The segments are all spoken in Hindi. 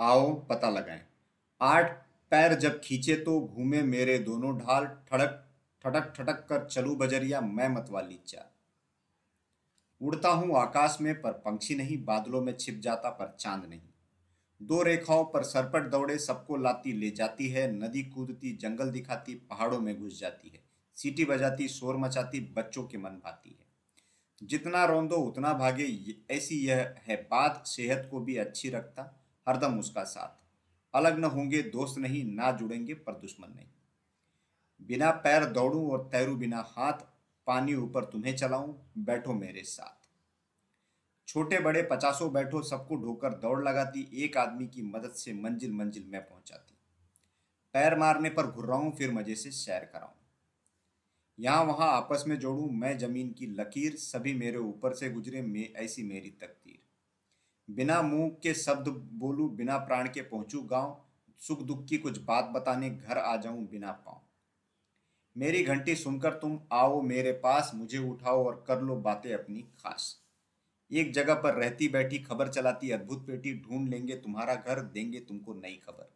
आओ पता लगाएँ। आठ पैर जब खींचे तो घूमे मेरे दोनों ढाल, ठड़क, ठटक ठटक कर चलू बजरिया, मैं मतवाली चाल उड़ता हूँ आकाश में, पर पंछी नहीं, बादलों में छिप जाता, पर चाँद नहीं। दो रेखाओं पर सरपट दौड़े, सबको लाती ले जाती है, नदी कूदती, जंगल दिखाती, पहाड़ों में घुस जाती है। सीटी बजाती, शोर मचाती, बच्चों के मन भाती है। जितना रोंदो, उतना भागे ऐसी यह है, बात सेहत को भी अच्छी रखता। हरदम उसका साथ। अलग न होंगे, दोस्त नहीं, ना जुड़ेंगे पर दुश्मन नहीं। बिना पैर दौड़ूं और तैरू बिना हाथ, पानी ऊपर तुम्हें चलाऊं, बैठो मेरे साथ। छोटे बड़े पचासों बैठो, सबको ढोकर दौड़ लगाती, एक आदमी की मदद से मंजिल मंजिल में पहुंचाती। पैर मारने पर घुर्राऊं, फिर मज़े से सैर कराऊं। यहाँ वहाँ आपस में जोड़ूं, मैं ज़मीन की लकीर, सभी मेरे ऊपर से गुजरे, में ऐसी मेरी तकदीर बिना मुँह के शब्द बोलूँ, बिना प्राण के पहुंचू गाँव, सुख दुख की कुछ बात बताने घर आ जाऊँ बिना पाऊँ मेरी घंटी सुनकर तुम आओ मेरे पास, मुझे उठाओ और कर लो बातें अपनी खास। एक जगह पर रहती बैठी खबर चलाती अद्भुत पेटी, ढूंढ लेंगे तुम्हारा घर, देंगे तुमको नई खबर।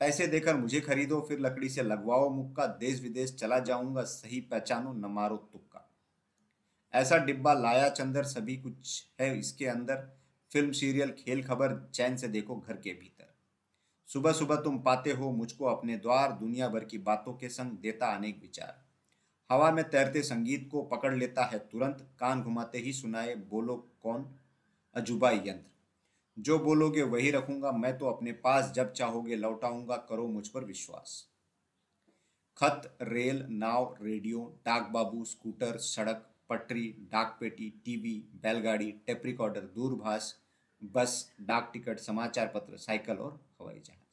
पैसे देकर मुझे खरीदो, फिर लकड़ी से लगवाओ मुक्का देश विदेश चला जाऊँगा, सही पहचानो न मारो तुक्का। ऐसा डिब्बा लाया चंदर, सभी कुछ है इसके अंदर फ़िल्म, सीरियल, खेल खबर चैन से देखो घर के भीतर। सुबह सुबह तुम पाते हो मुझको अपने द्वार दुनिया भर की बातों के संग देता अनेक विचार। हवा में तैरते संगीत को पकड़ लेता है तुरंत, कान घुमाते ही सुनाए बोलो कौन? अजूबा यंत्र। जो बोलोगे वही रखूँगा, मैं तो अपने पास जब चाहोगे लौटाऊँगा, करो मुझ पर विश्वास। खत, रेल, नाव, रेडियो डाक बाबू स्कूटर, सड़क, पटरी डाक पेटी टीवी, बैलगाड़ी, टेप रिकॉर्डर, दूरभाष बस डाक टिकट समाचार पत्र साइकिल और हवाई जहाज़।